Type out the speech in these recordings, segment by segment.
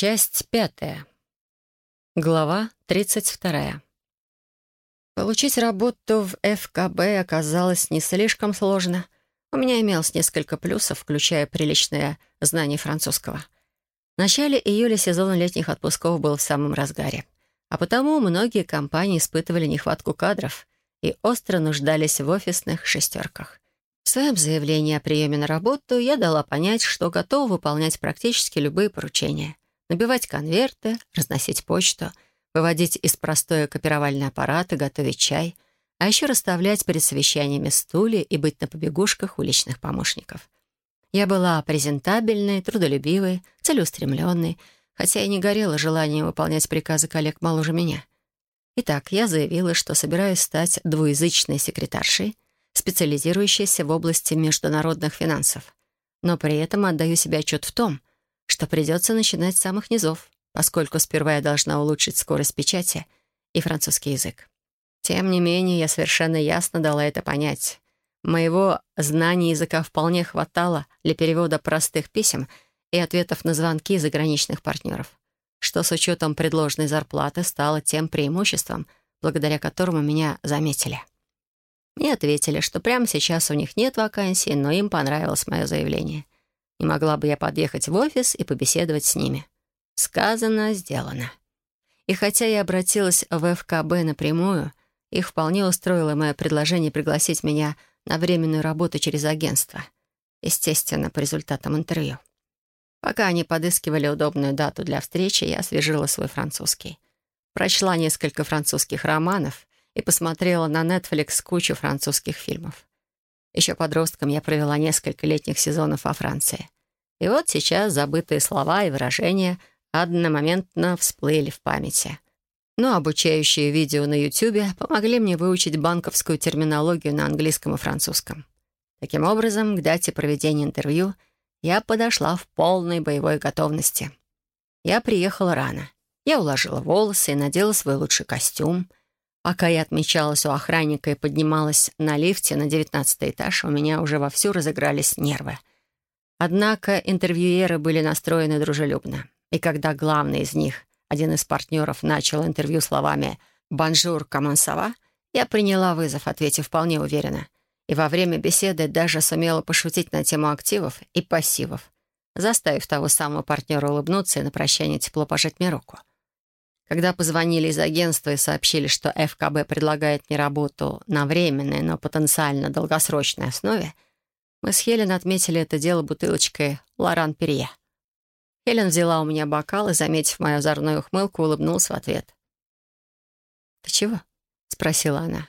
Часть пятая. Глава тридцать вторая. Получить работу в ФКБ оказалось не слишком сложно. У меня имелось несколько плюсов, включая приличное знание французского. В начале июля сезон летних отпусков был в самом разгаре. А потому многие компании испытывали нехватку кадров и остро нуждались в офисных шестерках. В своем заявлении о приеме на работу я дала понять, что готова выполнять практически любые поручения. Набивать конверты, разносить почту, выводить из простоя копировальный аппарат и готовить чай, а еще расставлять перед совещаниями стулья и быть на побегушках уличных помощников. Я была презентабельной, трудолюбивой, целеустремленной, хотя и не горела желанием выполнять приказы коллег моложе меня. Итак, я заявила, что собираюсь стать двуязычной секретаршей, специализирующейся в области международных финансов. Но при этом отдаю себе отчет в том, что придется начинать с самых низов, поскольку сперва я должна улучшить скорость печати и французский язык. Тем не менее, я совершенно ясно дала это понять. Моего знания языка вполне хватало для перевода простых писем — и ответов на звонки заграничных партнеров, что с учетом предложенной зарплаты стало тем преимуществом, благодаря которому меня заметили. Мне ответили, что прямо сейчас у них нет вакансий, но им понравилось мое заявление. Не могла бы я подъехать в офис и побеседовать с ними. Сказано, сделано. И хотя я обратилась в ФКБ напрямую, их вполне устроило мое предложение пригласить меня на временную работу через агентство. Естественно, по результатам интервью. Пока они подыскивали удобную дату для встречи, я освежила свой французский. Прочла несколько французских романов и посмотрела на Netflix кучу французских фильмов. Еще подростком я провела несколько летних сезонов во Франции. И вот сейчас забытые слова и выражения одномоментно всплыли в памяти. Но обучающие видео на YouTube помогли мне выучить банковскую терминологию на английском и французском. Таким образом, к дате проведения интервью — я подошла в полной боевой готовности. Я приехала рано. Я уложила волосы и надела свой лучший костюм. Пока я отмечалась у охранника и поднималась на лифте на девятнадцатый этаж, у меня уже вовсю разыгрались нервы. Однако интервьюеры были настроены дружелюбно. И когда главный из них, один из партнеров, начал интервью словами «Bonjour, comment ça va», я приняла вызов, ответив вполне уверенно и во время беседы даже сумела пошутить на тему активов и пассивов, заставив того самого партнера улыбнуться и на прощание тепло пожать мне руку. Когда позвонили из агентства и сообщили, что ФКБ предлагает мне работу на временной, но потенциально долгосрочной основе, мы с Хелен отметили это дело бутылочкой «Лоран Перье». Хелен взяла у меня бокал и, заметив мою озорную ухмылку, улыбнулась в ответ. «Ты чего?» — спросила она.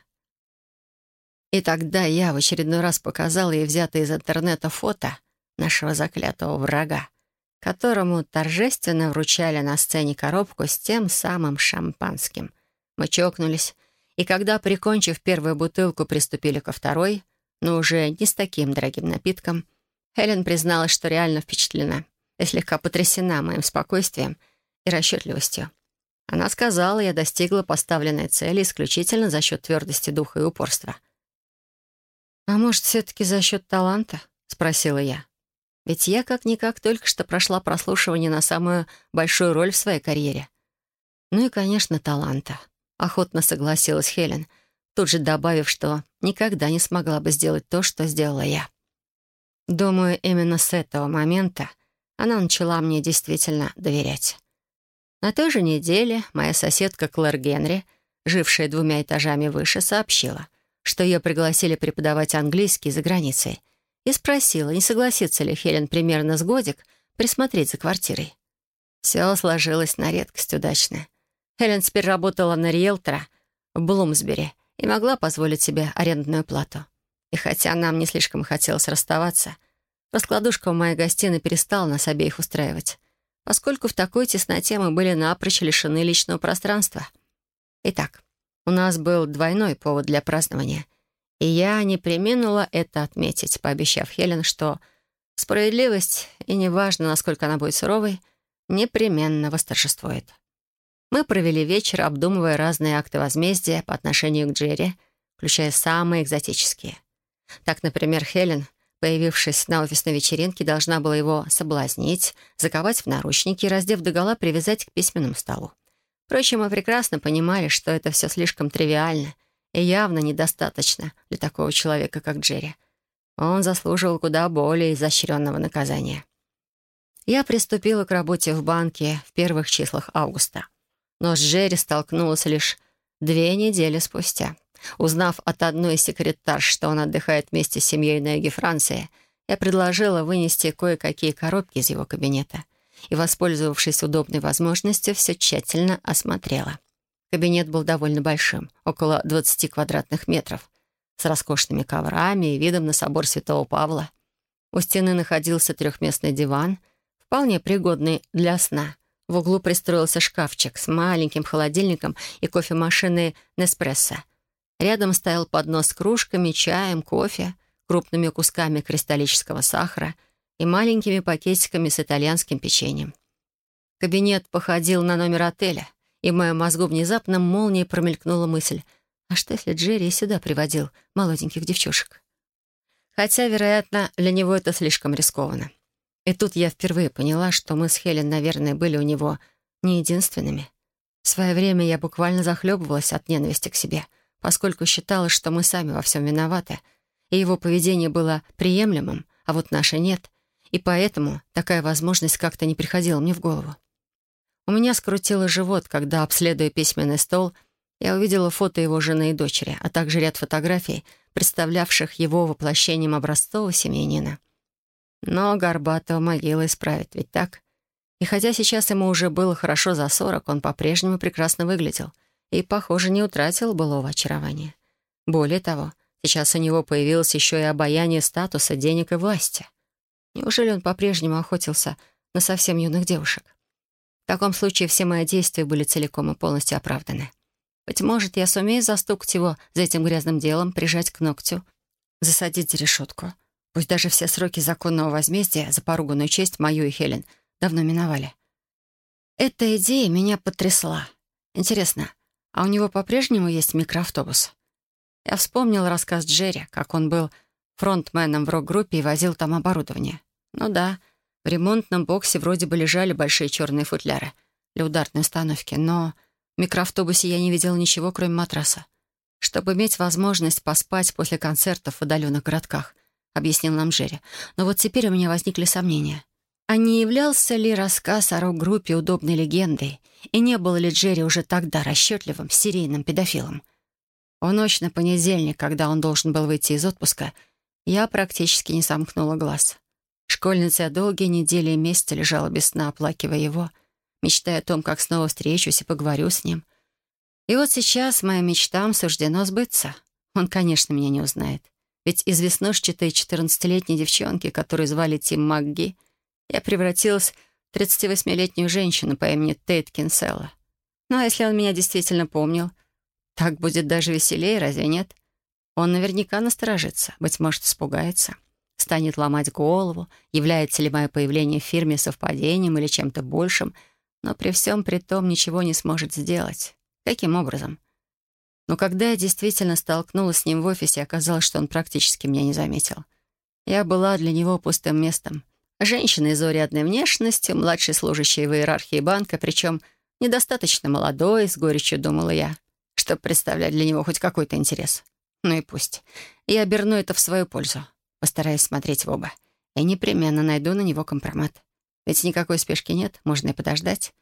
И тогда я в очередной раз показал ей взятое из интернета фото нашего заклятого врага, которому торжественно вручали на сцене коробку с тем самым шампанским. Мы чокнулись, и когда, прикончив первую бутылку, приступили ко второй, но уже не с таким дорогим напитком, Хелен призналась, что реально впечатлена и слегка потрясена моим спокойствием и расчетливостью. Она сказала, я достигла поставленной цели исключительно за счет твердости духа и упорства — «А может, все-таки за счет таланта?» — спросила я. «Ведь я как-никак только что прошла прослушивание на самую большую роль в своей карьере». «Ну и, конечно, таланта», — охотно согласилась Хелен, тут же добавив, что никогда не смогла бы сделать то, что сделала я. Думаю, именно с этого момента она начала мне действительно доверять. На той же неделе моя соседка Клэр Генри, жившая двумя этажами выше, сообщила — что ее пригласили преподавать английский за границей, и спросила, не согласится ли Хелен примерно с годик присмотреть за квартирой. Все сложилось на редкость удачно. Хелен теперь работала на риэлтора в Блумсбери и могла позволить себе арендную плату. И хотя нам не слишком хотелось расставаться, раскладушка в моей гостиной перестала нас обеих устраивать, поскольку в такой тесноте мы были напрочь лишены личного пространства. Итак, у нас был двойной повод для празднования, и я не приминула это отметить, пообещав Хелен, что справедливость, и неважно, насколько она будет суровой, непременно восторжествует. Мы провели вечер, обдумывая разные акты возмездия по отношению к Джерри, включая самые экзотические. Так, например, Хелен появившись на офисной вечеринке, должна была его соблазнить, заковать в наручники и, раздев догола, привязать к письменному столу. Впрочем, мы прекрасно понимали, что это все слишком тривиально и явно недостаточно для такого человека, как Джерри. Он заслуживал куда более изощренного наказания. Я приступила к работе в банке в первых числах августа. Но с Джерри столкнулась лишь две недели спустя. Узнав от одной секретарш, что он отдыхает вместе с семьей на юге Франции, я предложила вынести кое-какие коробки из его кабинета и, воспользовавшись удобной возможностью, все тщательно осмотрела. Кабинет был довольно большим, около 20 квадратных метров, с роскошными коврами и видом на собор Святого Павла. У стены находился трехместный диван, вполне пригодный для сна. В углу пристроился шкафчик с маленьким холодильником и кофемашиной Неспрессо. Рядом стоял поднос с кружками, чаем, кофе, крупными кусками кристаллического сахара и маленькими пакетиками с итальянским печеньем. Кабинет походил на номер отеля, и в моем мозгу внезапно молнией промелькнула мысль, а что если Джерри сюда приводил молоденьких девчушек? Хотя, вероятно, для него это слишком рискованно. И тут я впервые поняла, что мы с Хелен, наверное, были у него не единственными. В свое время я буквально захлебывалась от ненависти к себе — поскольку считала, что мы сами во всем виноваты, и его поведение было приемлемым, а вот наше нет, и поэтому такая возможность как-то не приходила мне в голову. У меня скрутило живот, когда, обследуя письменный стол, я увидела фото его жены и дочери, а также ряд фотографий, представлявших его воплощением образцового семьянина. Но Горбатого могила исправит, ведь так? И хотя сейчас ему уже было хорошо за сорок, он по-прежнему прекрасно выглядел — и, похоже, не утратил былого очарования. Более того, сейчас у него появилось еще и обаяние статуса, денег и власти. Неужели он по-прежнему охотился на совсем юных девушек? В таком случае все мои действия были целиком и полностью оправданы. Быть может, я сумею застукать его за этим грязным делом, прижать к ногтю, засадить за решетку. Пусть даже все сроки законного возмездия за поруганную честь мою и Хелен давно миновали. Эта идея меня потрясла. Интересно, а у него по-прежнему есть микроавтобус. Я вспомнил рассказ Джерри, как он был фронтменом в рок-группе и возил там оборудование. Ну да, в ремонтном боксе вроде бы лежали большие черные футляры для ударной установки, но в микроавтобусе я не видел ничего, кроме матраса. Чтобы иметь возможность поспать после концертов в удаленных городках, объяснил нам Джерри. Но вот теперь у меня возникли сомнения. А не являлся ли рассказ о рок-группе удобной легендой, и не был ли Джерри уже тогда расчетливым серийным педофилом? В ночь на понедельник, когда он должен был выйти из отпуска, я практически не сомкнула глаз. Школьница долгие недели и месяцы лежала без сна, оплакивая его, мечтая о том, как снова встречусь и поговорю с ним. И вот сейчас моим мечтам суждено сбыться. Он, конечно, меня не узнает. Ведь из веснушчатой четырнадцатилетней девчонки, которую звали Тим МакГи, я превратилась в 38-летнюю женщину по имени Тейт Кинселла. Ну а если он меня действительно помнил, так будет даже веселее, разве нет? Он наверняка насторожится, быть может, испугается. Станет ломать голову, является ли мое появление в фирме совпадением или чем-то большим, но при всем при том ничего не сможет сделать. Каким образом? Но когда я действительно столкнулась с ним в офисе, оказалось, что он практически меня не заметил. Я была для него пустым местом, Женщина из урядной внешности, младший служащий в иерархии банка, причем недостаточно молодой, с горечью думала я, чтобы представлять для него хоть какой-то интерес. Ну и пусть. Я оберну это в свою пользу. Постараюсь смотреть в оба. И непременно найду на него компромат. Ведь никакой спешки нет, можно и подождать.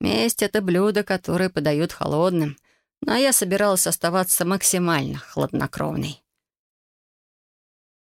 Месть — это блюдо, которое подают холодным. Но я собиралась оставаться максимально хладнокровной.